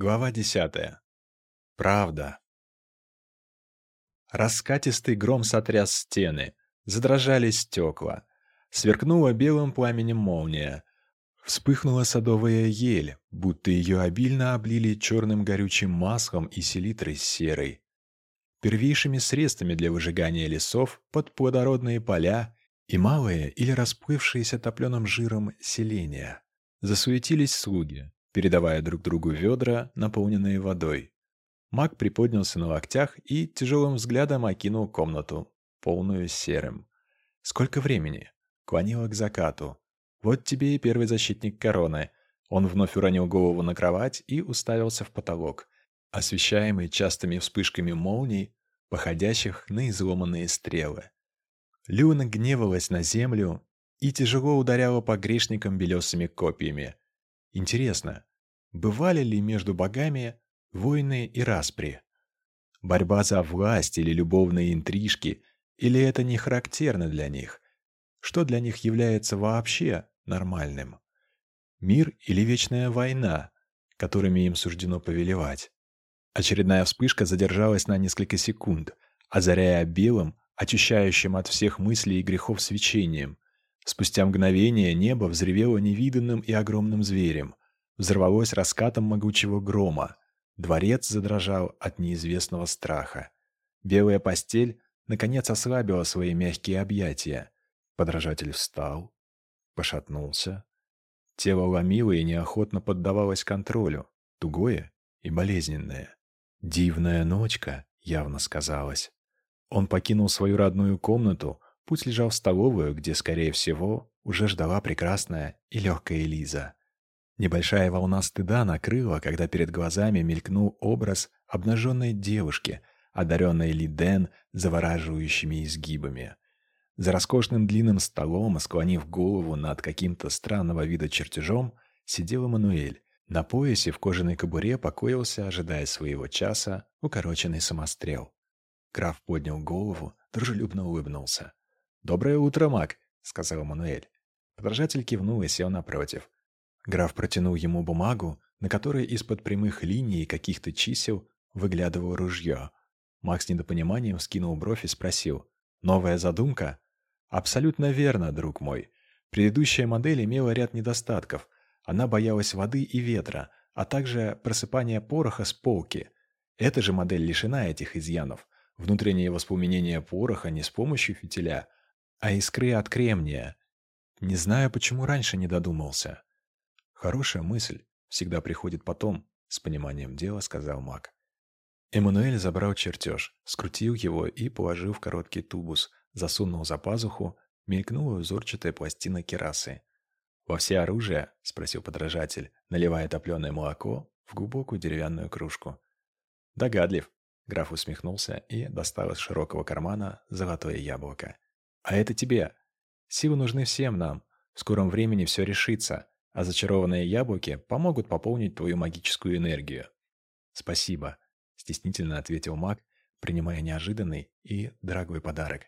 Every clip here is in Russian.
Глава десятая. Правда. Раскатистый гром сотряс стены, задрожали стекла. Сверкнула белым пламенем молния. Вспыхнула садовая ель, будто ее обильно облили черным горючим маслом и селитрой серой. Первейшими средствами для выжигания лесов под плодородные поля и малые или расплывшиеся топленым жиром селения. Засуетились слуги, передавая друг другу ведра, наполненные водой. Маг приподнялся на локтях и тяжелым взглядом окинул комнату, полную серым. Сколько времени? Клонило к закату. Вот тебе и первый защитник короны. Он вновь уронил голову на кровать и уставился в потолок, освещаемый частыми вспышками молний, походящих на изломанные стрелы. Люна гневалась на землю и тяжело ударяла по грешникам белесыми копьями. Интересно, бывали ли между богами войны и распри? Борьба за власть или любовные интрижки, или это не характерно для них? Что для них является вообще нормальным? Мир или вечная война, которыми им суждено повелевать? Очередная вспышка задержалась на несколько секунд, озаряя белым, очищающим от всех мыслей и грехов свечением. Спустя мгновение небо взревело невиданным и огромным зверем. Взорвалось раскатом могучего грома. Дворец задрожал от неизвестного страха. Белая постель, наконец, ослабила свои мягкие объятия. Подражатель встал, пошатнулся. Тело ломило и неохотно поддавалось контролю, тугое и болезненное. Дивная ночка, явно сказалось. Он покинул свою родную комнату, Путь лежал в столовую, где, скорее всего, уже ждала прекрасная и легкая Лиза. Небольшая волна стыда накрыла, когда перед глазами мелькнул образ обнаженной девушки, одаренной Лиден завораживающими изгибами. За роскошным длинным столом, склонив голову над каким-то странного вида чертежом, сидел Эммануэль. На поясе в кожаной кобуре покоился, ожидая своего часа, укороченный самострел. Граф поднял голову, дружелюбно улыбнулся. «Доброе утро, маг», — сказал Мануэль. Подражатель кивнул и сел напротив. Граф протянул ему бумагу, на которой из-под прямых линий каких-то чисел выглядывало ружье. Макс недопониманием скинул бровь и спросил. «Новая задумка?» «Абсолютно верно, друг мой. Предыдущая модель имела ряд недостатков. Она боялась воды и ветра, а также просыпания пороха с полки. Эта же модель лишена этих изъянов. Внутреннее воспламенение пороха не с помощью фитиля, а искры от кремния. Не знаю, почему раньше не додумался. Хорошая мысль всегда приходит потом, с пониманием дела, сказал маг. Эммануэль забрал чертеж, скрутил его и положил в короткий тубус, засунул за пазуху, мелькнула узорчатая пластина керасы. «Во все оружие?» — спросил подражатель, наливая топленое молоко в глубокую деревянную кружку. «Догадлив», — граф усмехнулся и достал из широкого кармана золотое яблоко. А это тебе. Силы нужны всем нам. В скором времени все решится, а зачарованные яблоки помогут пополнить твою магическую энергию. Спасибо, стеснительно ответил маг, принимая неожиданный и дорогой подарок.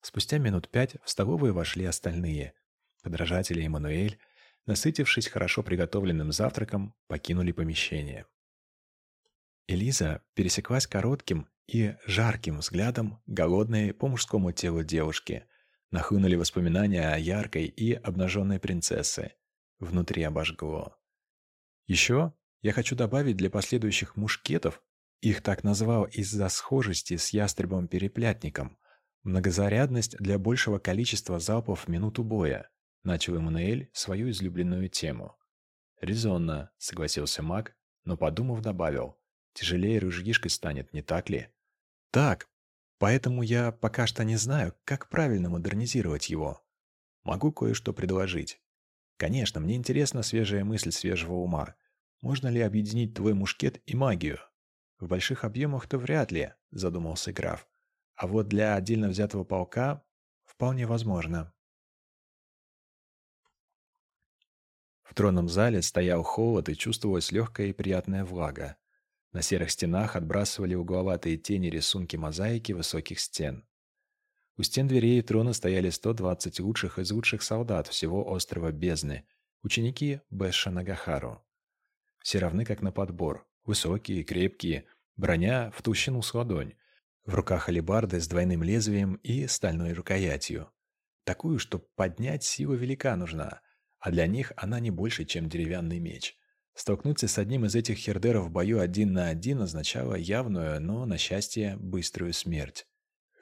Спустя минут пять в столовую вошли остальные. Подражатели Эммануэль, насытившись хорошо приготовленным завтраком, покинули помещение. Элиза пересеклась коротким и жарким взглядом голодной по мужскому телу девушки, Нахлынули воспоминания о яркой и обнаженной принцессе. Внутри обожгло. Еще я хочу добавить для последующих мушкетов, их так назвал из-за схожести с ястребом-переплятником, многозарядность для большего количества залпов в минуту боя, начал Эммануэль свою излюбленную тему. «Резонно», — согласился маг, но, подумав, добавил, «тяжелее ружьишкой станет, не так ли?» «Так», Поэтому я пока что не знаю, как правильно модернизировать его. Могу кое-что предложить. Конечно, мне интересна свежая мысль свежего ума. Можно ли объединить твой мушкет и магию? В больших объемах-то вряд ли, задумался граф. А вот для отдельно взятого полка вполне возможно. В тронном зале стоял холод и чувствовалась легкая и приятная влага. На серых стенах отбрасывали угловатые тени рисунки мозаики высоких стен. У стен дверей и трона стояли 120 лучших из лучших солдат всего острова Бездны, ученики Бэша Нагахару. Все равны как на подбор, Высокие, крепкие, броня в толщину с ладонь. В руках алебарды с двойным лезвием и стальной рукоятью. Такую, что поднять сила велика нужна, а для них она не больше, чем деревянный меч. Столкнуться с одним из этих хердеров в бою один на один означало явную, но, на счастье, быструю смерть.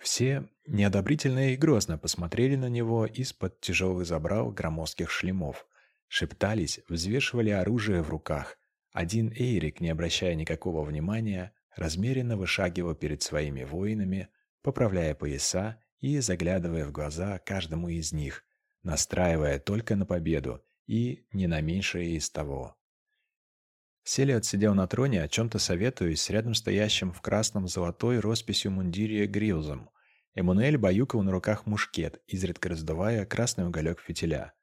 Все неодобрительно и грозно посмотрели на него из-под тяжелых забрал громоздких шлемов. Шептались, взвешивали оружие в руках. Один Эйрик, не обращая никакого внимания, размеренно вышагивал перед своими воинами, поправляя пояса и заглядывая в глаза каждому из них, настраивая только на победу и не на меньшее из того. Селиот сидел на троне, о чем-то советуясь с рядом стоящим в красном золотой росписью мундире Грилзом. Эммануэль баюкал на руках мушкет, изредка раздувая красный уголек фитиля.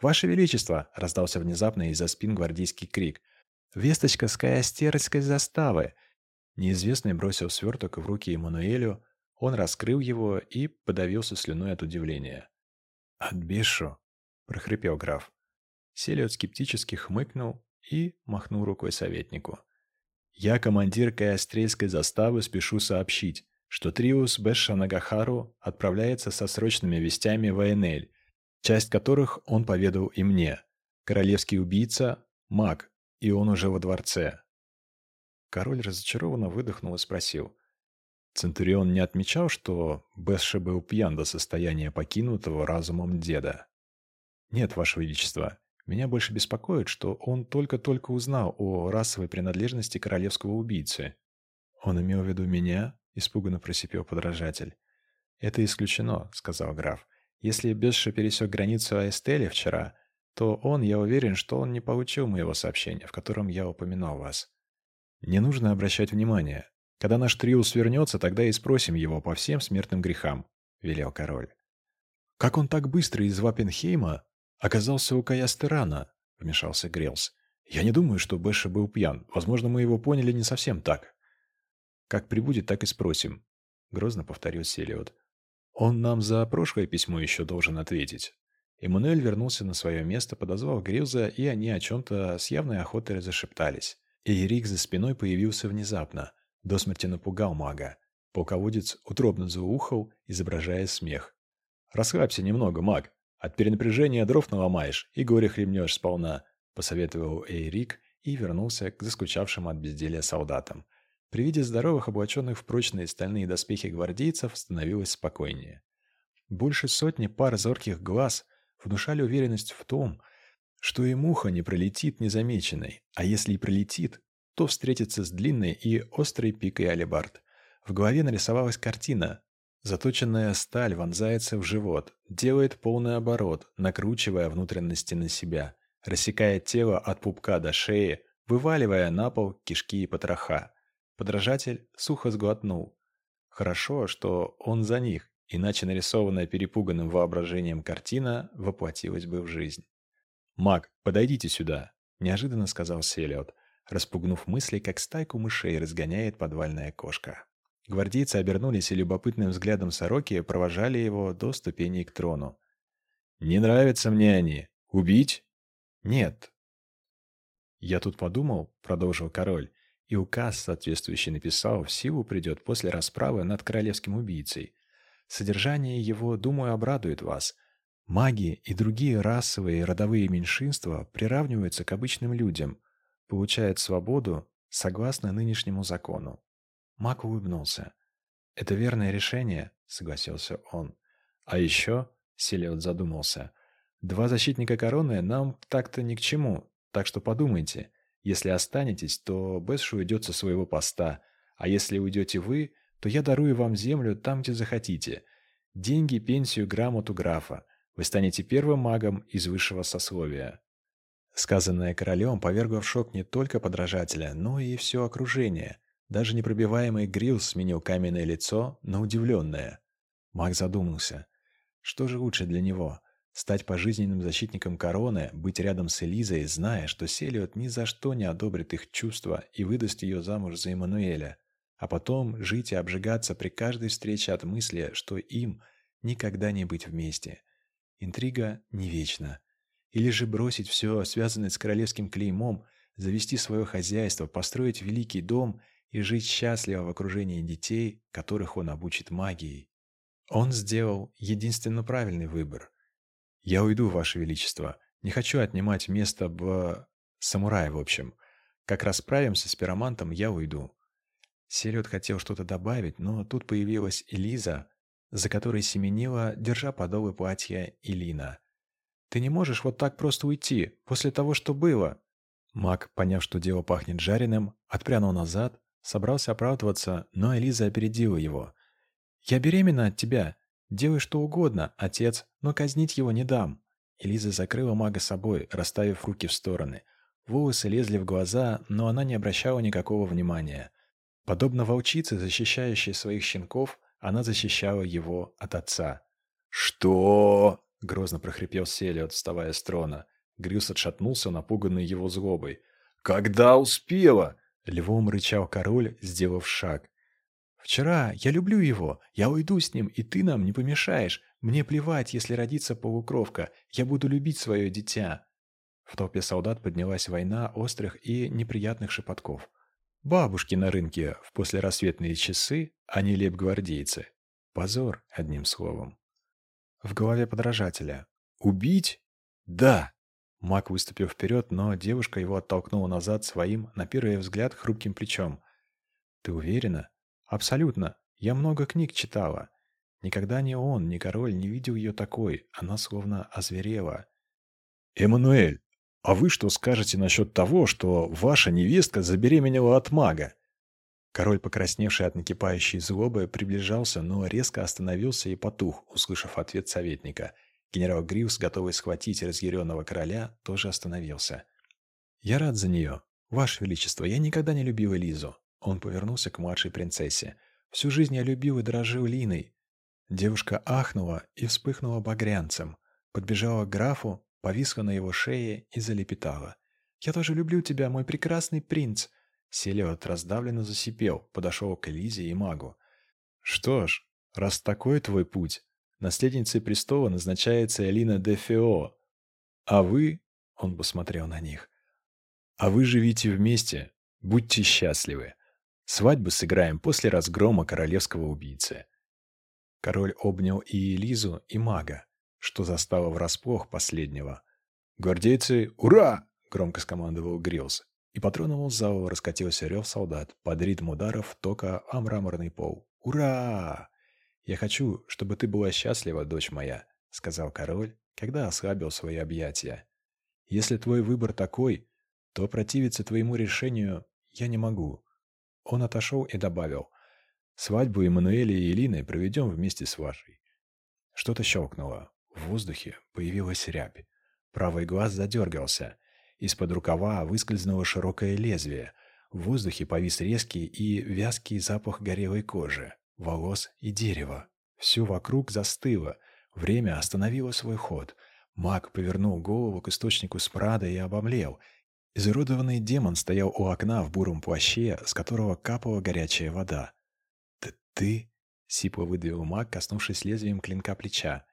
«Ваше Величество!» — раздался внезапно из-за спин гвардейский крик. «Весточка с каястерской заставы!» Неизвестный бросил сверток в руки Эммануэлю, он раскрыл его и подавился слюной от удивления. «Отбешу!» — прохрипел граф. Селиот скептически хмыкнул и махнул рукой советнику. «Я, командир Каястрельской заставы, спешу сообщить, что Триус Бэша Нагахару отправляется со срочными вестями в Айнель, часть которых он поведал и мне. Королевский убийца – маг, и он уже во дворце». Король разочарованно выдохнул и спросил. Центурион не отмечал, что Бэша был пьян до состояния покинутого разумом деда. «Нет, Ваше Величество, меня больше беспокоит, что он только-только узнал о расовой принадлежности королевского убийцы. Он имел в виду меня? Испуганно просипел подражатель. Это исключено, сказал граф. Если Бесша пересек границу Аэстели вчера, то он, я уверен, что он не получил моего сообщения, в котором я упоминал вас. Не нужно обращать внимания. Когда наш Триус вернется, тогда и спросим его по всем смертным грехам, велел король. Как он так быстро из Вапенхейма оказался у Каястерана», — вмешался Грелс. «Я не думаю, что Бэша был пьян. Возможно, мы его поняли не совсем так». «Как прибудет, так и спросим», — грозно повторил Селиот. «Он нам за прошлое письмо еще должен ответить». Эммануэль вернулся на свое место, подозвал Грилза, и они о чем-то с явной охотой зашептались. Эрик за спиной появился внезапно. До смерти напугал мага. Полководец утробно заухал, изображая смех. «Расслабься немного, маг. От перенапряжения дров наломаешь и горе хлебнешь сполна», — посоветовал Эйрик и вернулся к заскучавшим от безделия солдатам. При виде здоровых, облаченных в прочные стальные доспехи гвардейцев, становилось спокойнее. Больше сотни пар зорких глаз внушали уверенность в том, что и муха не пролетит незамеченной, а если и пролетит, то встретится с длинной и острой пикой алебард. В голове нарисовалась картина, Заточенная сталь вонзается в живот, делает полный оборот, накручивая внутренности на себя, рассекая тело от пупка до шеи, вываливая на пол кишки и потроха. Подражатель сухо сглотнул. Хорошо, что он за них, иначе нарисованная перепуганным воображением картина воплотилась бы в жизнь. «Маг, подойдите сюда», – неожиданно сказал Селиот, распугнув мысли, как стайку мышей разгоняет подвальная кошка. Гвардейцы обернулись и любопытным взглядом сороки провожали его до ступеней к трону. «Не нравятся мне они. Убить?» «Нет». «Я тут подумал», — продолжил король, и указ соответствующий написал, в силу придет после расправы над королевским убийцей. Содержание его, думаю, обрадует вас. Маги и другие расовые и родовые меньшинства приравниваются к обычным людям, получают свободу согласно нынешнему закону. Мак улыбнулся. «Это верное решение», — согласился он. «А еще», — Селиот задумался, — «два защитника короны нам так-то ни к чему, так что подумайте. Если останетесь, то Бэсш уйдет со своего поста, а если уйдете вы, то я дарую вам землю там, где захотите. Деньги, пенсию, грамоту графа. Вы станете первым магом из высшего сословия». Сказанное королем повергло в шок не только подражателя, но и все окружение. Даже непробиваемый Грилл сменил каменное лицо на удивленное. Маг задумался. Что же лучше для него? Стать пожизненным защитником короны, быть рядом с Элизой, зная, что Селиот ни за что не одобрит их чувства и выдаст ее замуж за Эммануэля, а потом жить и обжигаться при каждой встрече от мысли, что им никогда не быть вместе. Интрига не вечна. Или же бросить все, связанное с королевским клеймом, завести свое хозяйство, построить великий дом и жить счастливо в окружении детей, которых он обучит магией. Он сделал единственно правильный выбор. «Я уйду, Ваше Величество. Не хочу отнимать место в... самурае, в общем. Как расправимся с пиромантом, я уйду». Селиот хотел что-то добавить, но тут появилась Элиза, за которой семенила, держа подолы платья Илина. «Ты не можешь вот так просто уйти, после того, что было!» Маг, поняв, что дело пахнет жареным, отпрянул назад, собрался оправдываться, но Элиза опередила его. «Я беременна от тебя. Делай что угодно, отец, но казнить его не дам». Элиза закрыла мага собой, расставив руки в стороны. Волосы лезли в глаза, но она не обращала никакого внимания. Подобно волчице, защищающей своих щенков, она защищала его от отца. «Что?» — грозно прохрипел Селиот, вставая с трона. Грюс отшатнулся, напуганный его злобой. «Когда успела?» — львом рычал король, сделав шаг. «Вчера. Я люблю его. Я уйду с ним, и ты нам не помешаешь. Мне плевать, если родится полукровка. Я буду любить свое дитя». В толпе солдат поднялась война острых и неприятных шепотков. Бабушки на рынке в послерассветные часы, а не лейб-гвардейцы. Позор, одним словом. В голове подражателя. «Убить? Да!» Мак выступил вперед, но девушка его оттолкнула назад своим, на первый взгляд, хрупким плечом. «Ты уверена?» «Абсолютно. Я много книг читала. Никогда ни он, ни король не видел ее такой. Она словно озверела». «Эммануэль, а вы что скажете насчет того, что ваша невестка забеременела от мага?» Король, покрасневший от накипающей злобы, приближался, но резко остановился и потух, услышав ответ советника – Генерал Гривс, готовый схватить разъяренного короля, тоже остановился. «Я рад за нее. Ваше Величество, я никогда не любил Лизу». Он повернулся к младшей принцессе. «Всю жизнь я любил и дорожил Линой». Девушка ахнула и вспыхнула багрянцем. Подбежала к графу, повисла на его шее и залепетала. «Я тоже люблю тебя, мой прекрасный принц!» Селиот раздавленно засипел, подошел к Элизе и магу. «Что ж, раз такой твой путь, Наследницей престола назначается Элина де Фео. А вы, он посмотрел на них, а вы живите вместе, будьте счастливы. Свадьбу сыграем после разгрома королевского убийцы. Король обнял и Элизу, и мага, что застало врасплох последнего. «Гвардейцы, ура!» — громко скомандовал Грилс. И по тронному залу раскатился рев солдат под ритм ударов тока о мраморный пол. «Ура!» «Я хочу, чтобы ты была счастлива, дочь моя», — сказал король, когда ослабил свои объятия. «Если твой выбор такой, то противиться твоему решению я не могу». Он отошел и добавил, «Свадьбу Эммануэля и Элины проведем вместе с вашей». Что-то щелкнуло. В воздухе появилась рябь. Правый глаз задергался. Из-под рукава выскользнуло широкое лезвие. В воздухе повис резкий и вязкий запах горелой кожи волос и дерева. Все вокруг застыло. Время остановило свой ход. Маг повернул голову к источнику смрада и обомлел. Изуродованный демон стоял у окна в буром плаще, с которого капала горячая вода. «Ты... ты...» — сипло выдавил маг, коснувшись лезвием клинка плеча.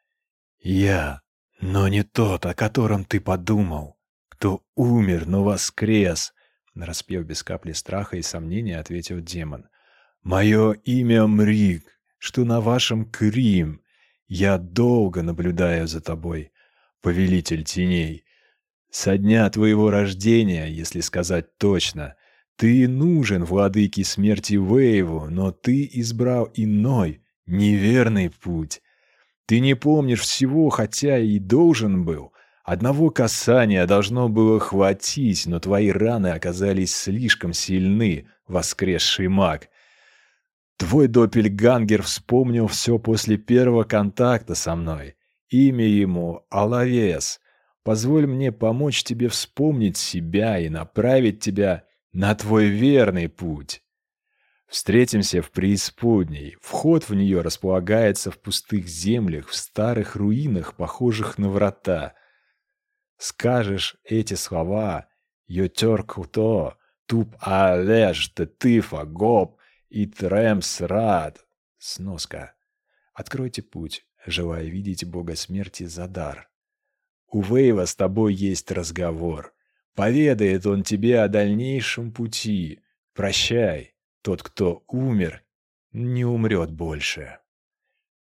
«Я, но не тот, о котором ты подумал. Кто умер, но воскрес!» Нараспев без капли страха и сомнения, ответил демон — Мое имя Мрик, что на вашем Крим. Я долго наблюдаю за тобой, повелитель теней. Со дня твоего рождения, если сказать точно, ты нужен владыке смерти Вейву, но ты избрал иной, неверный путь. Ты не помнишь всего, хотя и должен был. Одного касания должно было хватить, но твои раны оказались слишком сильны, воскресший маг. Твой доппельгангер вспомнил все после первого контакта со мной. Имя ему — Алавес. Позволь мне помочь тебе вспомнить себя и направить тебя на твой верный путь. Встретимся в преисподней. Вход в нее располагается в пустых землях, в старых руинах, похожих на врата. Скажешь эти слова «Йотер куто», «Туп алеш те тыфа гоп», и Тремс рад. Сноска. Откройте путь, желая видеть бога смерти за дар. У Вейва с тобой есть разговор. Поведает он тебе о дальнейшем пути. Прощай, тот, кто умер, не умрет больше.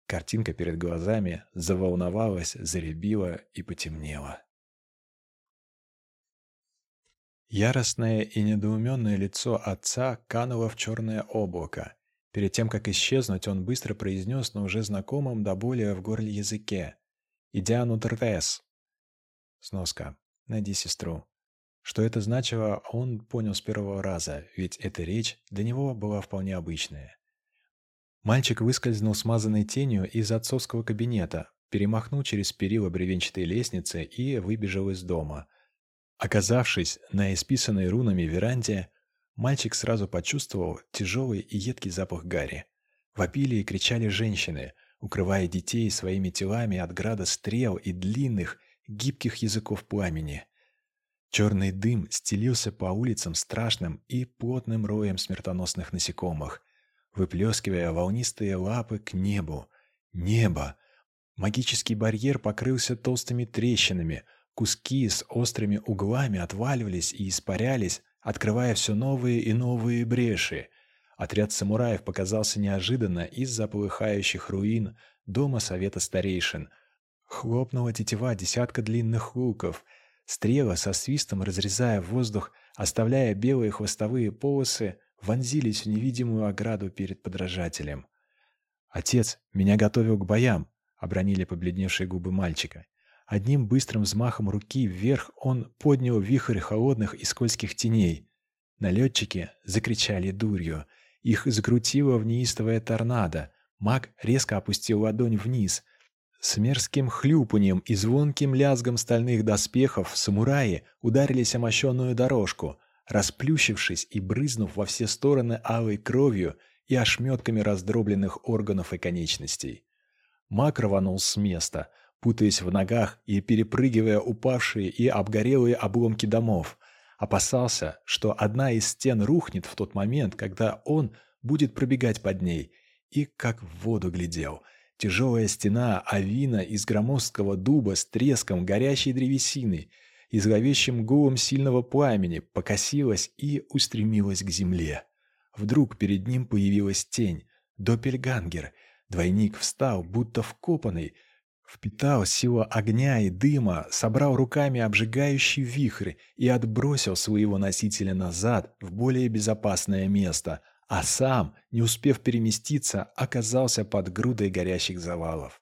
Картинка перед глазами заволновалась, заребила и потемнела. Яростное и недоуменное лицо отца кануло в черное облако. Перед тем, как исчезнуть, он быстро произнес на уже знакомом до боли в горле языке. «Идиану Тртес». Сноска. «Найди сестру». Что это значило, он понял с первого раза, ведь эта речь для него была вполне обычная. Мальчик выскользнул смазанной тенью из отцовского кабинета, перемахнул через перила бревенчатой лестницы и выбежал из дома. Оказавшись на исписанной рунами веранде, мальчик сразу почувствовал тяжелый и едкий запах гари. Вопили и кричали женщины, укрывая детей своими телами от града стрел и длинных, гибких языков пламени. Черный дым стелился по улицам страшным и плотным роем смертоносных насекомых, выплескивая волнистые лапы к небу. Небо! Магический барьер покрылся толстыми трещинами, куски с острыми углами отваливались и испарялись, открывая все новые и новые бреши. Отряд самураев показался неожиданно из-за полыхающих руин дома Совета Старейшин. Хлопнула тетива десятка длинных луков — Стрелы со свистом, разрезая воздух, оставляя белые хвостовые полосы, вонзились в невидимую ограду перед подражателем. «Отец меня готовил к боям», — обронили побледневшие губы мальчика. Одним быстрым взмахом руки вверх он поднял вихрь холодных и скользких теней. Налетчики закричали дурью. Их закрутило в неистовое торнадо. Маг резко опустил ладонь вниз — с мерзким хлюпаньем и звонким лязгом стальных доспехов самураи ударились о мощенную дорожку, расплющившись и брызнув во все стороны алой кровью и ошметками раздробленных органов и конечностей. Мак рванул с места, путаясь в ногах и перепрыгивая упавшие и обгорелые обломки домов. Опасался, что одна из стен рухнет в тот момент, когда он будет пробегать под ней, и как в воду глядел — Тяжелая стена авина из громоздкого дуба с треском горящей древесины и зловещим гулом сильного пламени покосилась и устремилась к земле. Вдруг перед ним появилась тень. Доппельгангер. Двойник встал, будто вкопанный, впитал силу огня и дыма, собрал руками обжигающий вихрь и отбросил своего носителя назад в более безопасное место — а сам, не успев переместиться, оказался под грудой горящих завалов.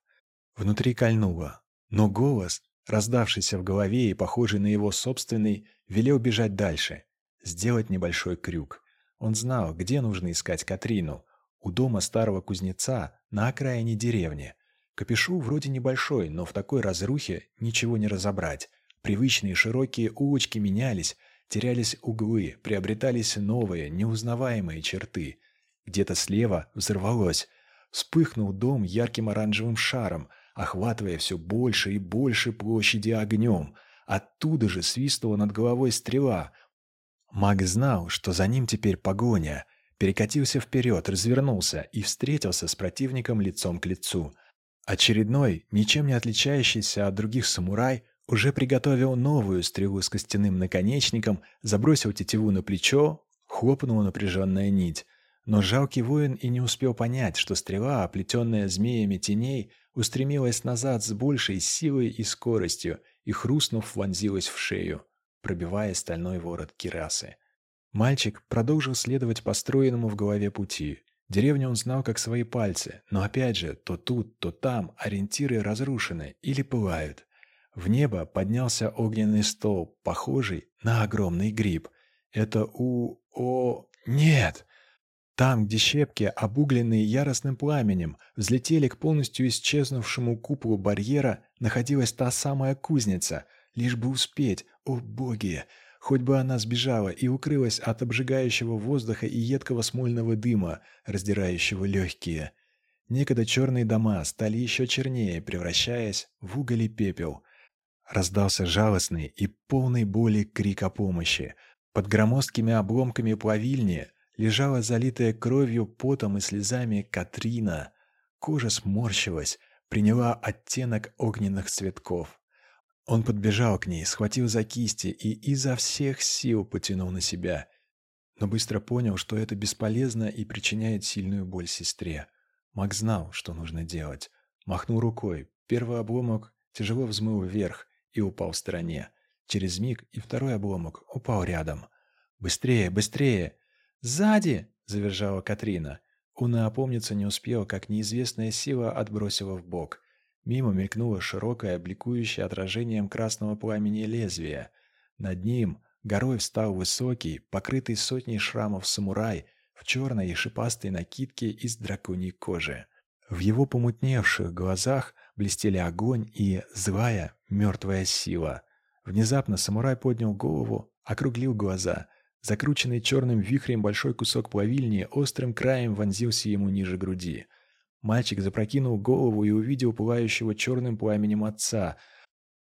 Внутри кольнуло, но голос, раздавшийся в голове и похожий на его собственный, велел бежать дальше, сделать небольшой крюк. Он знал, где нужно искать Катрину. У дома старого кузнеца на окраине деревни. Капишу вроде небольшой, но в такой разрухе ничего не разобрать. Привычные широкие улочки менялись, терялись углы, приобретались новые, неузнаваемые черты. Где-то слева взорвалось. Вспыхнул дом ярким оранжевым шаром, охватывая все больше и больше площади огнем. Оттуда же свистнула над головой стрела. Маг знал, что за ним теперь погоня. Перекатился вперед, развернулся и встретился с противником лицом к лицу. Очередной, ничем не отличающийся от других самурай, уже приготовил новую стрелу с костяным наконечником, забросил тетиву на плечо, хлопнула напряженная нить. Но жалкий воин и не успел понять, что стрела, оплетенная змеями теней, устремилась назад с большей силой и скоростью и, хрустнув, вонзилась в шею, пробивая стальной ворот кирасы. Мальчик продолжил следовать построенному в голове пути. Деревню он знал как свои пальцы, но опять же, то тут, то там ориентиры разрушены или пылают. В небо поднялся огненный столб, похожий на огромный гриб. Это у... о... нет! Там, где щепки, обугленные яростным пламенем, взлетели к полностью исчезнувшему куполу барьера, находилась та самая кузница. Лишь бы успеть, о боги! Хоть бы она сбежала и укрылась от обжигающего воздуха и едкого смольного дыма, раздирающего легкие. Некогда черные дома стали еще чернее, превращаясь в уголь и пепел – Раздался жалостный и полный боли крик о помощи. Под громоздкими обломками плавильни лежала залитая кровью, потом и слезами Катрина. Кожа сморщилась, приняла оттенок огненных цветков. Он подбежал к ней, схватил за кисти и изо всех сил потянул на себя. Но быстро понял, что это бесполезно и причиняет сильную боль сестре. Мак знал, что нужно делать. Махнул рукой. Первый обломок тяжело взмыл вверх и упал в стороне. Через миг и второй обломок упал рядом. «Быстрее, быстрее!» «Сзади!» – завержала Катрина. Уна опомниться не успела, как неизвестная сила отбросила в бок. Мимо мелькнуло широкое, бликующее отражением красного пламени лезвия. Над ним горой встал высокий, покрытый сотней шрамов самурай в черной и шипастой накидке из драконьей кожи. В его помутневших глазах блестели огонь и злая, мертвая сила. Внезапно самурай поднял голову, округлил глаза. Закрученный черным вихрем большой кусок плавильни острым краем вонзился ему ниже груди. Мальчик запрокинул голову и увидел пылающего черным пламенем отца.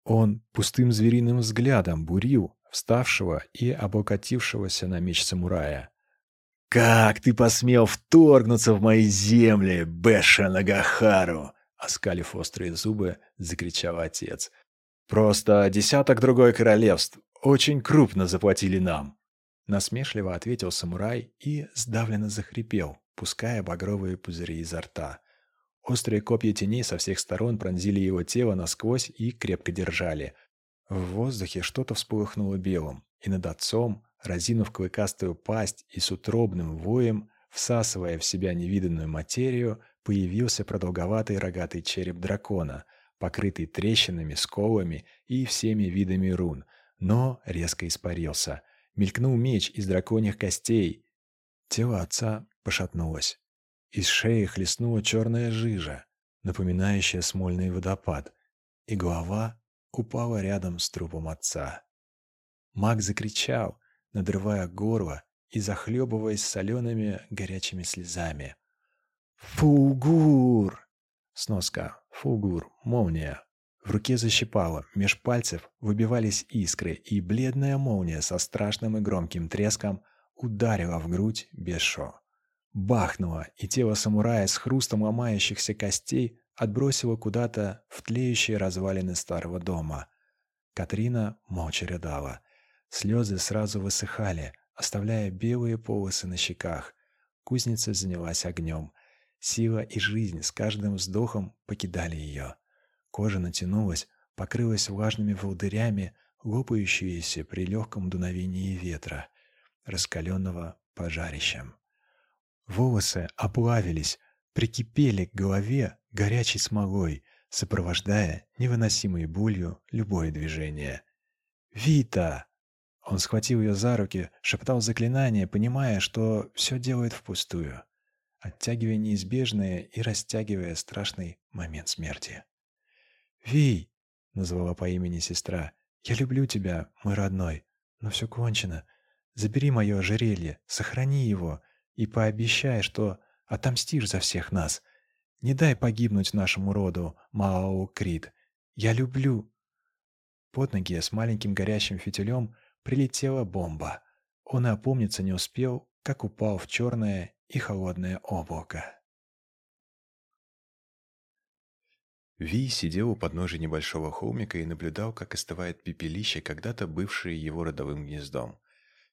Он пустым звериным взглядом бурил вставшего и облокотившегося на меч самурая. «Как ты посмел вторгнуться в мои земли, Бэша Нагахару?» Оскалив острые зубы, закричал отец. «Просто десяток другой королевств очень крупно заплатили нам». Насмешливо ответил самурай и сдавленно захрипел, пуская багровые пузыри изо рта. Острые копья теней со всех сторон пронзили его тело насквозь и крепко держали. В воздухе что-то всполыхнуло белым, и над отцом, разинув клыкастую пасть и с утробным воем, всасывая в себя невиданную материю, появился продолговатый рогатый череп дракона, покрытый трещинами, сколами и всеми видами рун, но резко испарился. Мелькнул меч из драконьих костей. Тело отца пошатнулось. Из шеи хлестнула черная жижа, напоминающая смольный водопад, и голова упала рядом с трупом отца. Маг закричал, надрывая горло и захлебываясь солеными горячими слезами. «Фугур!» Сноска. Фугур. Молния. В руке защипало, меж пальцев выбивались искры, и бледная молния со страшным и громким треском ударила в грудь Бешо. Бахнуло, и тело самурая с хрустом ломающихся костей отбросило куда-то в тлеющие развалины старого дома. Катрина молча рыдала. Слезы сразу высыхали, оставляя белые полосы на щеках. Кузница занялась огнем. Сила и жизнь с каждым вздохом покидали ее. Кожа натянулась, покрылась влажными волдырями, лопающиеся при легком дуновении ветра, раскаленного пожарищем. Волосы оплавились, прикипели к голове горячей смолой, сопровождая невыносимой болью любое движение. «Вита!» Он схватил ее за руки, шептал заклинание, понимая, что все делает впустую, оттягивая неизбежное и растягивая страшный момент смерти. «Ви!» — назвала по имени сестра. «Я люблю тебя, мой родной, но все кончено. Забери мое ожерелье, сохрани его, и пообещай, что отомстишь за всех нас. Не дай погибнуть нашему роду, Мао Крит. Я люблю...» Под ноги с маленьким горящим фитилем прилетела бомба. Он и опомниться не успел, как упал в черное и холодное облако. Ви сидел у подножия небольшого холмика и наблюдал, как остывает пепелище, когда-то бывшее его родовым гнездом.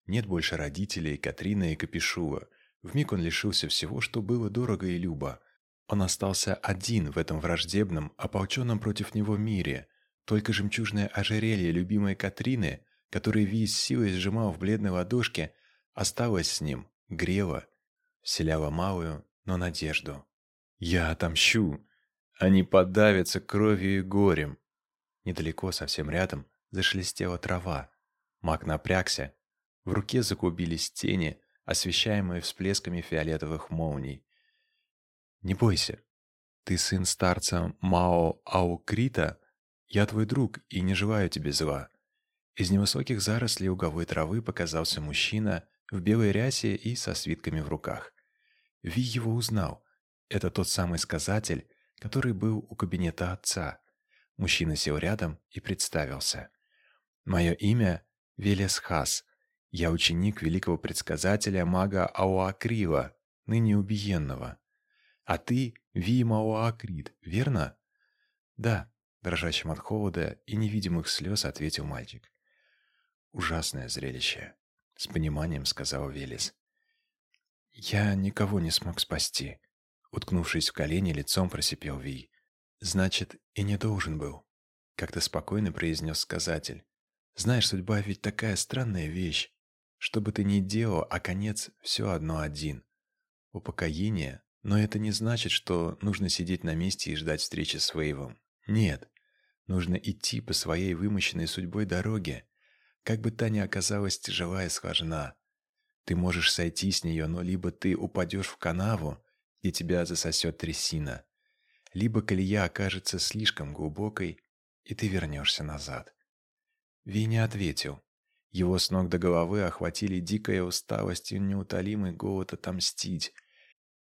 Нет больше родителей, Катрина и Капишула. Вмиг он лишился всего, что было дорого и любо. Он остался один в этом враждебном, ополченном против него мире. Только жемчужное ожерелье любимой Катрины, которое Ви с силой сжимал в бледной ладошке, осталось с ним, грело, вселяло малую, но надежду. «Я отомщу!» Они подавятся кровью и горем. Недалеко, совсем рядом, зашелестела трава. Маг напрягся. В руке заклубились тени, освещаемые всплесками фиолетовых молний. «Не бойся. Ты сын старца Мао Аукрита. Я твой друг и не желаю тебе зла». Из невысоких зарослей уговой травы показался мужчина в белой рясе и со свитками в руках. Ви его узнал. Это тот самый сказатель, который был у кабинета отца. Мужчина сел рядом и представился. «Мое имя Велес. Я ученик великого предсказателя мага Ауакрила, ныне убиенного. А ты Вима Ауакрит, верно?» «Да», дрожащим от холода и невидимых слез ответил мальчик. «Ужасное зрелище», — с пониманием сказал Велес. «Я никого не смог спасти», — уткнувшись в колени, лицом просипел Ви. «Значит, и не должен был», — как-то спокойно произнес сказатель. «Знаешь, судьба ведь такая странная вещь. Что бы ты ни делал, а конец все одно один. Упокоение, но это не значит, что нужно сидеть на месте и ждать встречи с Вейвом. Нет, нужно идти по своей вымощенной судьбой дороге, как бы та ни оказалась тяжела и сложна. Ты можешь сойти с нее, но либо ты упадешь в канаву, и тебя засосет трясина, либо колея окажется слишком глубокой, и ты вернешься назад. Ви ответил. Его с ног до головы охватили дикая усталость и неутолимый голод отомстить.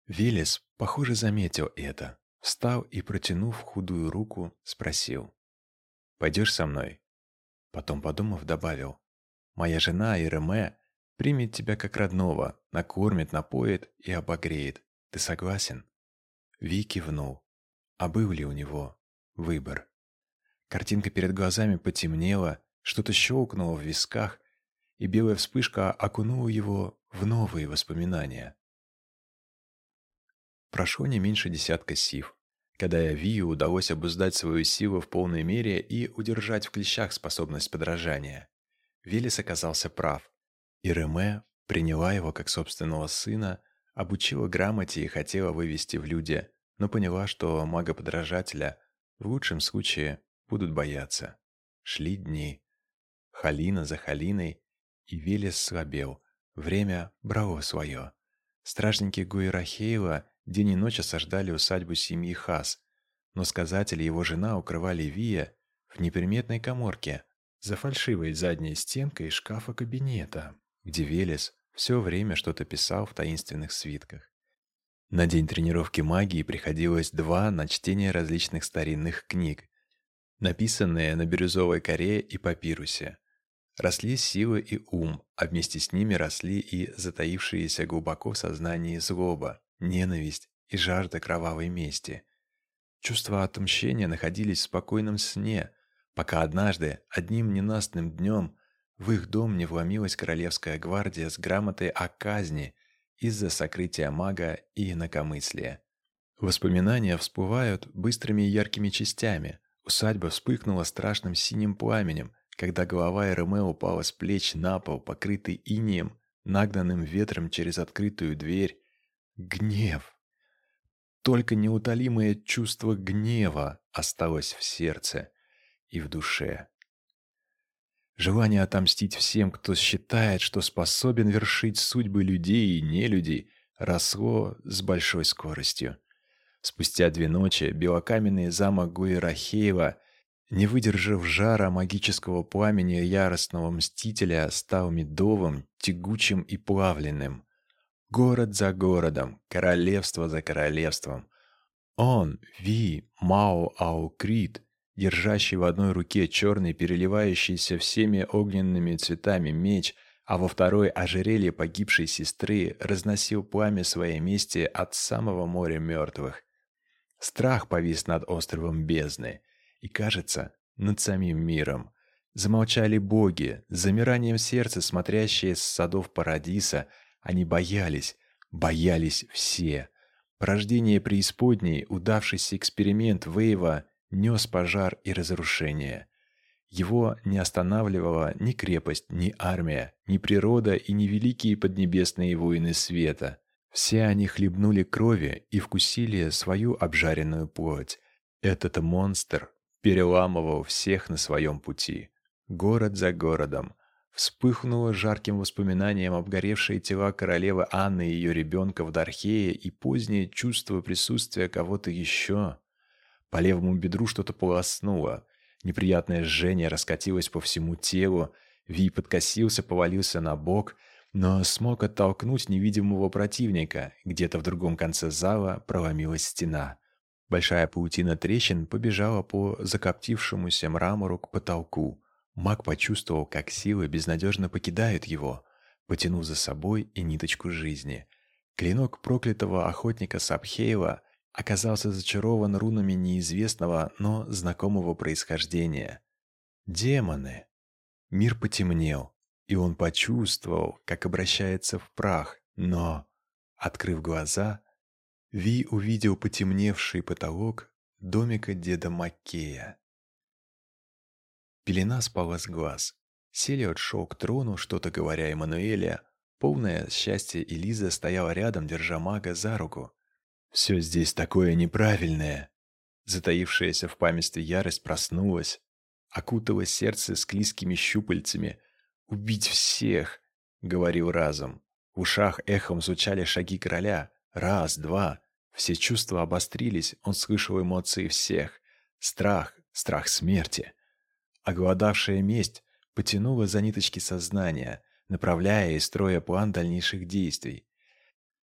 Велес, похоже, заметил это. Встал и, протянув худую руку, спросил. «Пойдешь со мной?» Потом, подумав, добавил. «Моя жена Иреме примет тебя как родного, накормит, напоит и обогреет. Ты согласен?» Ви кивнул. А был ли у него выбор? Картинка перед глазами потемнела, что-то щелкнуло в висках, и белая вспышка окунула его в новые воспоминания. Прошло не меньше десятка сив, когда Вию удалось обуздать свою силу в полной мере и удержать в клещах способность подражания. Велес оказался прав, и Реме приняла его как собственного сына, обучила грамоте и хотела вывести в люди, но поняла, что мага-подражателя в лучшем случае будут бояться. Шли дни. Халина за Халиной, и Велес слабел. Время брало свое. Стражники Гуирахейла день и ночь осаждали усадьбу семьи Хас, но сказатель и его жена укрывали Вия в неприметной коморке за фальшивой задней стенкой шкафа кабинета, где Велес все время что-то писал в таинственных свитках. На день тренировки магии приходилось два на чтение различных старинных книг, написанные на бирюзовой коре и папирусе. Росли сила и ум, а вместе с ними росли и затаившиеся глубоко в сознании злоба, ненависть и жажда кровавой мести. Чувства отмщения находились в спокойном сне, пока однажды, одним ненастным днем, в их дом не вломилась королевская гвардия с грамотой о казни из-за сокрытия мага и инакомыслия. Воспоминания всплывают быстрыми и яркими частями. Усадьба вспыхнула страшным синим пламенем, когда голова Эреме упала с плеч на пол, покрытый инеем, нагнанным ветром через открытую дверь. Гнев. Только неутолимое чувство гнева осталось в сердце и в душе. Желание отомстить всем, кто считает, что способен вершить судьбы людей и нелюдей, росло с большой скоростью. Спустя две ночи белокаменный замок Гуирахеева, не выдержав жара магического пламени яростного мстителя, стал медовым, тягучим и плавленным. Город за городом, королевство за королевством. Он, Ви, Мао Аукрит, держащий в одной руке черный, переливающийся всеми огненными цветами меч, а во второй ожерелье погибшей сестры, разносил пламя своей мести от самого моря мертвых. Страх повис над островом бездны и, кажется, над самим миром. Замолчали боги, с замиранием сердца, смотрящие с садов Парадиса, они боялись, боялись все. Порождение преисподней, удавшийся эксперимент Вейва нес пожар и разрушение. Его не останавливала ни крепость, ни армия, ни природа и ни великие поднебесные воины света. Все они хлебнули крови и вкусили свою обжаренную плоть. Этот монстр переламывал всех на своем пути. Город за городом. Вспыхнуло жарким воспоминанием обгоревшие тела королевы Анны и ее ребенка в Дархее и позднее чувство присутствия кого-то еще. По левому бедру что-то полоснуло. Неприятное жжение раскатилось по всему телу. Ви подкосился, повалился на бок, но смог оттолкнуть невидимого противника. Где-то в другом конце зала проломилась стена. Большая паутина трещин побежала по закоптившемуся мрамору к потолку. Маг почувствовал, как силы безнадежно покидают его, потянув за собой и ниточку жизни. Клинок проклятого охотника Сабхейла оказался зачарован рунами неизвестного, но знакомого происхождения. Демоны. Мир потемнел, и он почувствовал, как обращается в прах, но, открыв глаза, Ви увидел потемневший потолок домика деда Маккея. Пелена спала с глаз. Селиот шел к трону, что-то говоря Эммануэля. Полное счастье Элиза стояла рядом, держа мага за руку. «Все здесь такое неправильное!» Затаившаяся в памяти ярость проснулась, окутала сердце склизкими щупальцами. «Убить всех!» — говорил разум. В ушах эхом звучали шаги короля. Раз, два. Все чувства обострились, он слышал эмоции всех. Страх, страх смерти. Оголодавшая месть потянула за ниточки сознания, направляя и строя план дальнейших действий.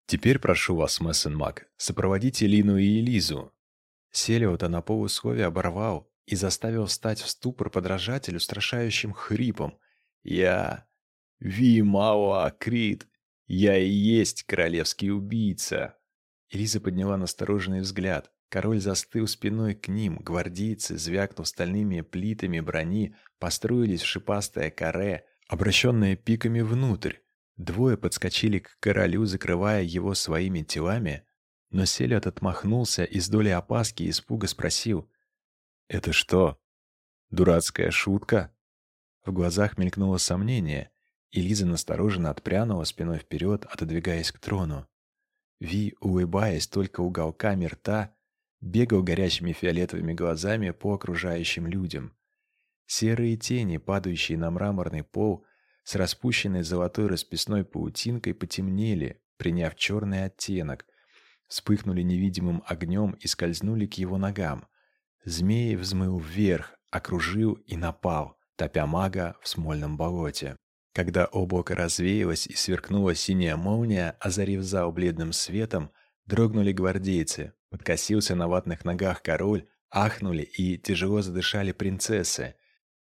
«Теперь прошу вас, Мессен Мак, сопроводите Лину и Элизу». Селиота на полусловие оборвал и заставил встать в ступор подражатель устрашающим хрипом. «Я... Ви Мауа Крит, я и есть королевский убийца!» Элиза подняла настороженный взгляд. Король застыл спиной к ним, гвардейцы, звякнув стальными плитами брони, построились в шипастое каре, обращенное пиками внутрь. Двое подскочили к королю, закрывая его своими телами, но Селиот отмахнулся и с долей опаски и испуга спросил. «Это что? Дурацкая шутка?» В глазах мелькнуло сомнение, и Лиза настороженно отпрянула спиной вперед, отодвигаясь к трону. Ви, улыбаясь только уголками рта, бегал горящими фиолетовыми глазами по окружающим людям. Серые тени, падающие на мраморный пол, с распущенной золотой расписной паутинкой потемнели, приняв черный оттенок, вспыхнули невидимым огнем и скользнули к его ногам. Змей взмыл вверх, окружил и напал, топя мага в смольном болоте. Когда облако развеялось и сверкнула синяя молния, озарив зал бледным светом, дрогнули гвардейцы, подкосился на ватных ногах король, ахнули и тяжело задышали принцессы.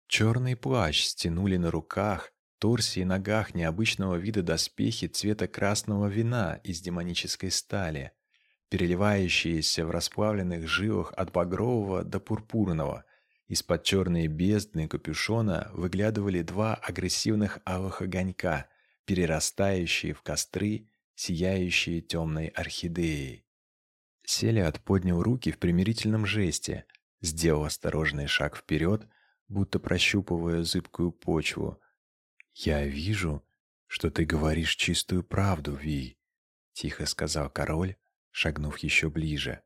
Черный плащ стянули на руках, торсе и ногах необычного вида доспехи цвета красного вина из демонической стали, переливающиеся в расплавленных жилах от багрового до пурпурного – из-под черной бездны капюшона выглядывали два агрессивных алых огонька, перерастающие в костры, сияющие темной орхидеей. Селиад поднял руки в примирительном жесте, сделал осторожный шаг вперед, будто прощупывая зыбкую почву. «Я вижу, что ты говоришь чистую правду, Ви», — тихо сказал король, шагнув еще ближе.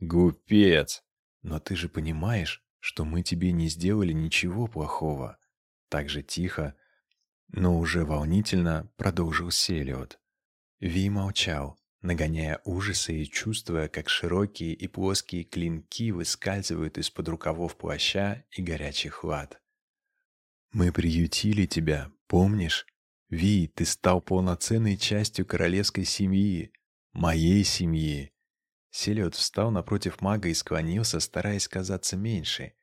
«Гупец! Но ты же понимаешь, что мы тебе не сделали ничего плохого. Так же тихо, но уже волнительно продолжил Селиот. Ви молчал, нагоняя ужасы и чувствуя, как широкие и плоские клинки выскальзывают из-под рукавов плаща и горячих лад. «Мы приютили тебя, помнишь? Ви, ты стал полноценной частью королевской семьи, моей семьи. Селиот встал напротив мага и склонился, стараясь казаться меньше.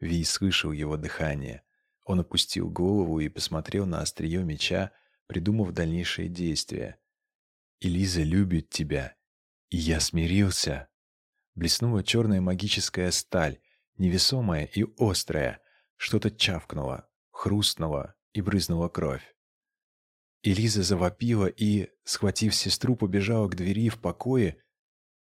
Вий слышал его дыхание. Он опустил голову и посмотрел на острие меча, придумав дальнейшие действия. «Элиза любит тебя, и я смирился». Блеснула черная магическая сталь, невесомая и острая. Что-то чавкнуло, хрустнуло и брызнула кровь. Элиза завопила и, схватив сестру, побежала к двери в покое,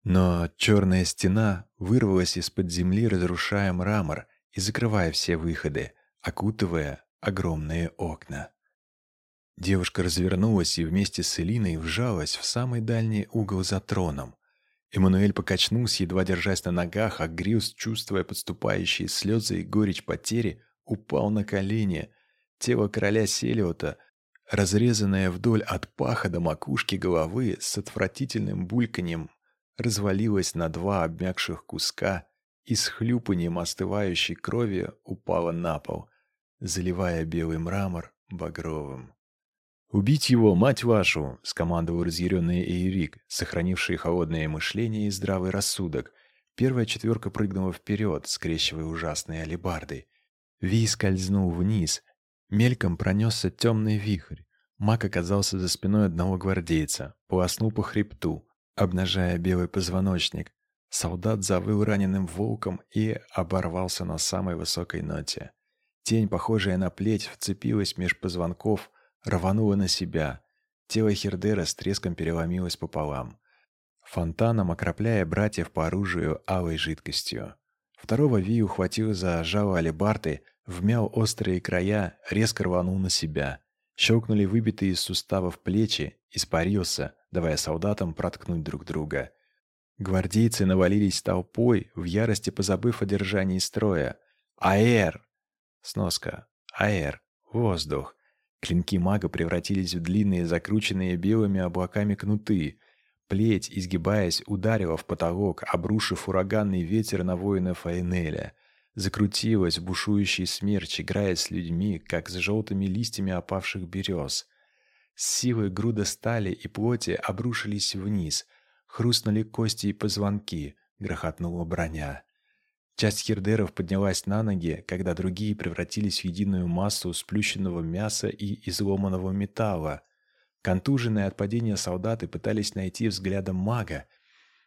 но черная стена вырвалась из-под земли, разрушая мрамор и закрывая все выходы, окутывая огромные окна. Девушка развернулась и вместе с Элиной вжалась в самый дальний угол за троном. Эммануэль покачнулся, едва держась на ногах, а Грюс, чувствуя подступающие слезы и горечь потери, упал на колени. Тело короля Селиота, разрезанное вдоль от паха до макушки головы, с отвратительным бульканьем развалилась на два обмякших куска и с хлюпанием остывающей крови упала на пол, заливая белый мрамор багровым. «Убить его, мать вашу!» — скомандовал разъяренный Эйрик, сохранивший холодное мышление и здравый рассудок. Первая четверка прыгнула вперед, скрещивая ужасные алебарды. Ви скользнул вниз. Мельком пронесся темный вихрь. Маг оказался за спиной одного гвардейца, полоснул по хребту — обнажая белый позвоночник. Солдат завыл раненым волком и оборвался на самой высокой ноте. Тень, похожая на плеть, вцепилась меж позвонков, рванула на себя. Тело Хердера с треском переломилось пополам, фонтаном окропляя братьев по оружию алой жидкостью. Второго Ви ухватил за жало алебарты, вмял острые края, резко рванул на себя. Щелкнули выбитые из суставов плечи, испарился, давая солдатам проткнуть друг друга — Гвардейцы навалились толпой, в ярости позабыв о держании строя. «Аэр!» Сноска. «Аэр!» Воздух. Клинки мага превратились в длинные, закрученные белыми облаками кнуты. Плеть, изгибаясь, ударила в потолок, обрушив ураганный ветер на воинов Айнеля. Закрутилась в бушующий смерч, играя с людьми, как с желтыми листьями опавших берез. С силой груда стали и плоти обрушились вниз, Хрустнули кости и позвонки, грохотнула броня. Часть хердеров поднялась на ноги, когда другие превратились в единую массу сплющенного мяса и изломанного металла. Контуженные от падения солдаты пытались найти взглядом мага.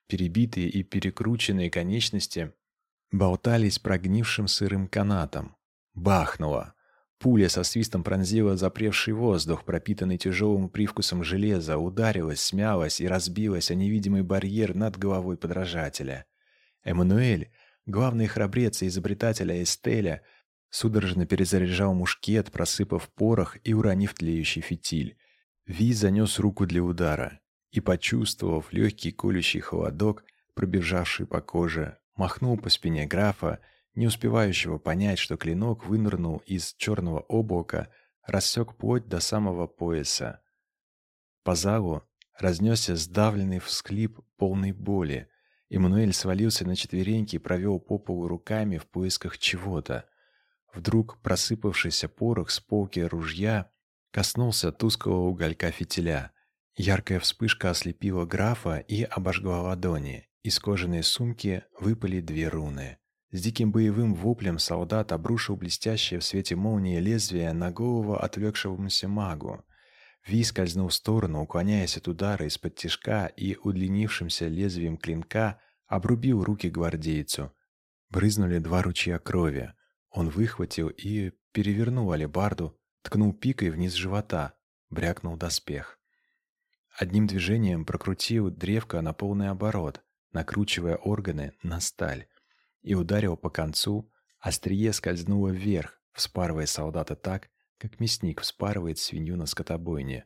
Перебитые и перекрученные конечности болтались прогнившим сырым канатом. Бахнуло. Пуля со свистом пронзила запревший воздух, пропитанный тяжелым привкусом железа, ударилась, смялась и разбилась о невидимый барьер над головой подражателя. Эммануэль, главный храбрец и изобретатель Эстеля, судорожно перезаряжал мушкет, просыпав порох и уронив тлеющий фитиль. Ви занес руку для удара и, почувствовав легкий колющий холодок, пробежавший по коже, махнул по спине графа, не успевающего понять, что клинок вынырнул из черного облака, рассек плоть до самого пояса. По залу разнесся сдавленный всхлип полной боли. Эммануэль свалился на четвереньки и провел по полу руками в поисках чего-то. Вдруг просыпавшийся порох с полки ружья коснулся тусклого уголька фитиля. Яркая вспышка ослепила графа и обожгла ладони. Из кожаной сумки выпали две руны. С диким боевым воплем солдат обрушил блестящее в свете молнии лезвие на голову отвлекшемуся магу. Ви скользнул в сторону, уклоняясь от удара из-под тишка и удлинившимся лезвием клинка обрубил руки гвардейцу. Брызнули два ручья крови. Он выхватил и перевернул алебарду, ткнул пикой вниз живота, брякнул доспех. Одним движением прокрутил древко на полный оборот, накручивая органы на сталь и ударил по концу, острие скользнуло вверх, вспарывая солдата так, как мясник вспарывает свинью на скотобойне.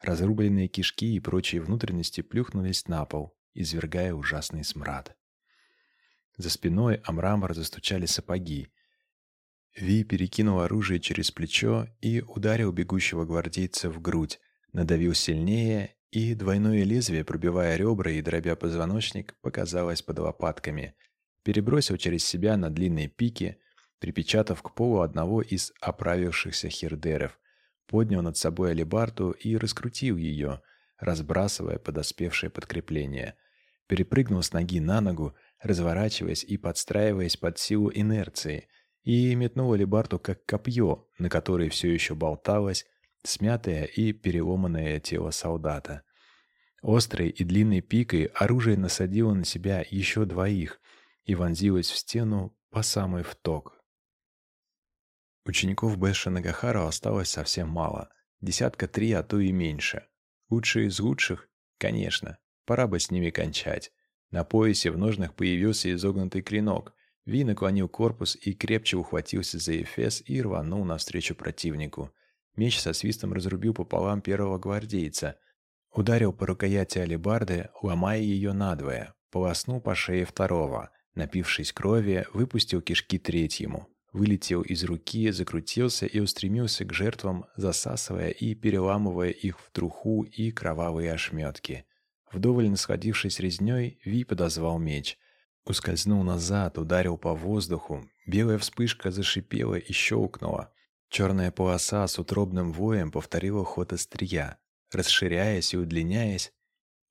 Разрубленные кишки и прочие внутренности плюхнулись на пол, извергая ужасный смрад. За спиной о мрамор застучали сапоги. Ви перекинул оружие через плечо и ударил бегущего гвардейца в грудь, надавил сильнее, и двойное лезвие, пробивая ребра и дробя позвоночник, показалось под лопатками — перебросил через себя на длинные пики, припечатав к полу одного из оправившихся хердеров, поднял над собой алебарту и раскрутил ее, разбрасывая подоспевшее подкрепление. Перепрыгнул с ноги на ногу, разворачиваясь и подстраиваясь под силу инерции, и метнул алебарту как копье, на которой все еще болталось смятое и переломанное тело солдата. Острой и длинной пикой оружие насадило на себя еще двоих, и вонзилась в стену по самый вток. Учеников Бэша Нагахара осталось совсем мало. Десятка три, а то и меньше. Лучшие из лучших? Конечно. Пора бы с ними кончать. На поясе в ножнах появился изогнутый клинок. Ви наклонил корпус и крепче ухватился за эфес и рванул навстречу противнику. Меч со свистом разрубил пополам первого гвардейца. Ударил по рукояти алебарды, ломая ее надвое. Полоснул по шее второго. Напившись крови, выпустил кишки третьему, вылетел из руки, закрутился и устремился к жертвам, засасывая и переламывая их в труху и кровавые ошметки. Вдоволь насходившись резней, Ви подозвал меч. Ускользнул назад, ударил по воздуху. Белая вспышка зашипела и щелкнула. Черная полоса с утробным воем повторила ход острия. Расширяясь и удлиняясь,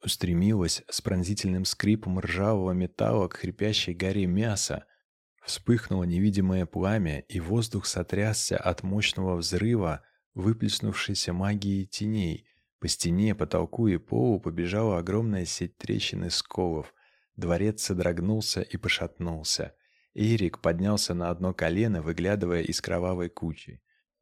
устремилась с пронзительным скрипом ржавого металла к хрипящей горе мяса. Вспыхнуло невидимое пламя, и воздух сотрясся от мощного взрыва, выплеснувшейся магии теней. По стене, потолку и полу побежала огромная сеть трещин и сколов. Дворец содрогнулся и пошатнулся. Эрик поднялся на одно колено, выглядывая из кровавой кучи.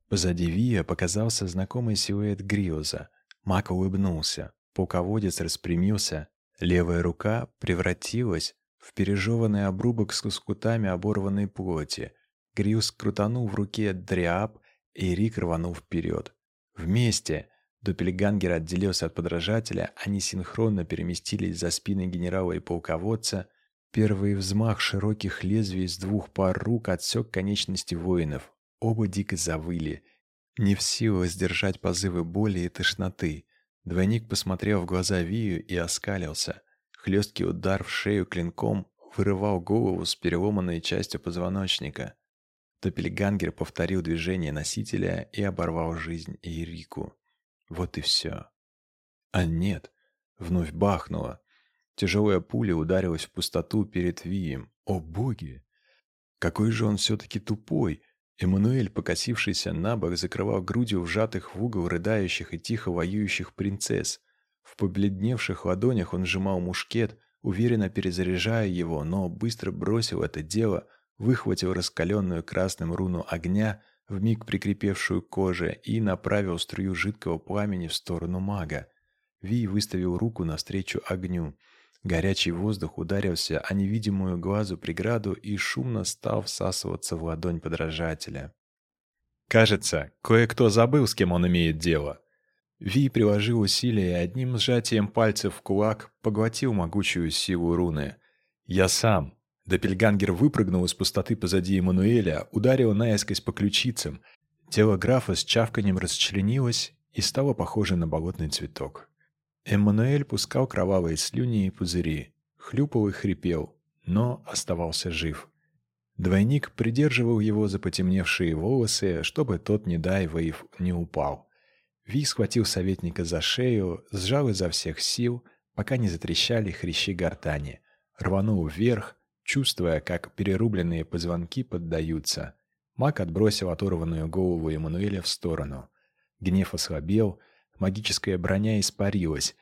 Позади Вия показался знакомый силуэт Гриоза. Мак улыбнулся. Полководец распрямился. Левая рука превратилась в пережеванный обрубок с лоскутами оборванной плоти. Гриус крутанул в руке дриаб, и Рик рванул вперед. Вместе Доппельгангер отделился от подражателя, они синхронно переместились за спины генерала и полководца. Первый взмах широких лезвий с двух пар рук отсек конечности воинов. Оба дико завыли, не в силах сдержать позывы боли и тошноты. Двойник посмотрел в глаза Вию и оскалился. Хлесткий удар в шею клинком вырывал голову с переломанной частью позвоночника. Доппельгангер повторил движение носителя и оборвал жизнь Ирику. Вот и все. А нет, вновь бахнуло. Тяжелая пуля ударилась в пустоту перед Вием. О боги! Какой же он все-таки тупой! Эммануэль, покосившийся на бок, закрывал грудью вжатых в угол рыдающих и тихо воюющих принцесс. В побледневших ладонях он сжимал мушкет, уверенно перезаряжая его, но быстро бросил это дело, выхватил раскаленную красным руну огня вмиг прикрепевшую к коже, и направил струю жидкого пламени в сторону мага. Ви выставил руку навстречу огню. Горячий воздух ударился о невидимую глазу преграду и шумно стал всасываться в ладонь подражателя. Кажется, кое-кто забыл, с кем он имеет дело. Ви приложил усилия и одним сжатием пальцев в кулак поглотил могучую силу руны. «Я сам», Доппельгангер выпрыгнул из пустоты позади Эммануэля, ударил наискось по ключицам. Тело графа с чавканием расчленилось и стало похоже на болотный цветок. Эммануэль пускал кровавые слюни и пузыри, хлюпал и хрипел, но оставался жив. Двойник придерживал его за потемневшие волосы, чтобы тот, не дай воив, не упал. Ви схватил советника за шею, сжал изо всех сил, пока не затрещали хрящи гортани. Рванул вверх, чувствуя, как перерубленные позвонки поддаются. Маг отбросил оторванную голову Эммануэля в сторону. Гнев ослабел, магическая броня испарилась,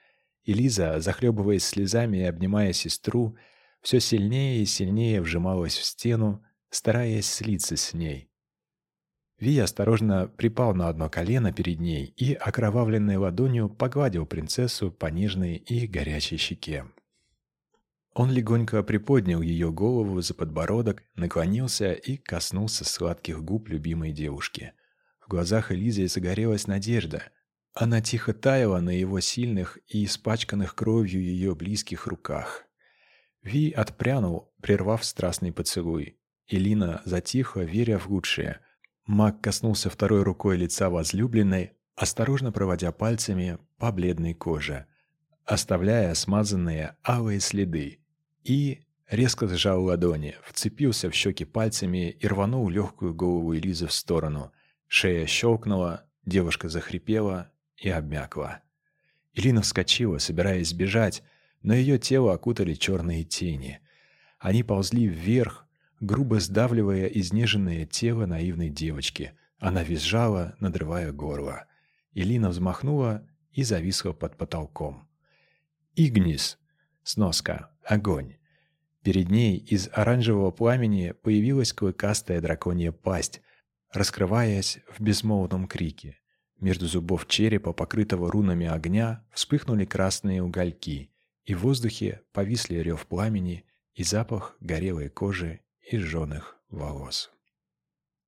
и Лиза, захлебываясь слезами и обнимая сестру, все сильнее и сильнее вжималась в стену, стараясь слиться с ней. Ви осторожно припал на одно колено перед ней и окровавленной ладонью погладил принцессу по нежной и горячей щеке. Он легонько приподнял ее голову за подбородок, наклонился и коснулся сладких губ любимой девушки. В глазах Элизы загорелась надежда. Она тихо таяла на его сильных и испачканных кровью ее близких руках. Ви отпрянул, прервав страстный поцелуй. Элина затихла, веря в лучшее. Маг коснулся второй рукой лица возлюбленной, осторожно проводя пальцами по бледной коже, оставляя смазанные алые следы и резко сжал ладони, вцепился в щеки пальцами и рванул легкую голову Элизы в сторону. Шея щелкнула, девушка захрипела и обмякла. Элина вскочила, собираясь бежать, но ее тело окутали черные тени. Они ползли вверх, грубо сдавливая изнеженное тело наивной девочки. Она визжала, надрывая горло. Элина взмахнула и зависла под потолком. «Игнис!» Сноска. Огонь. Перед ней из оранжевого пламени появилась клыкастая драконья пасть, раскрываясь в безмолвном крике. Между зубов черепа, покрытого рунами огня, вспыхнули красные угольки, и в воздухе повисли рев пламени и запах горелой кожи и жженых волос.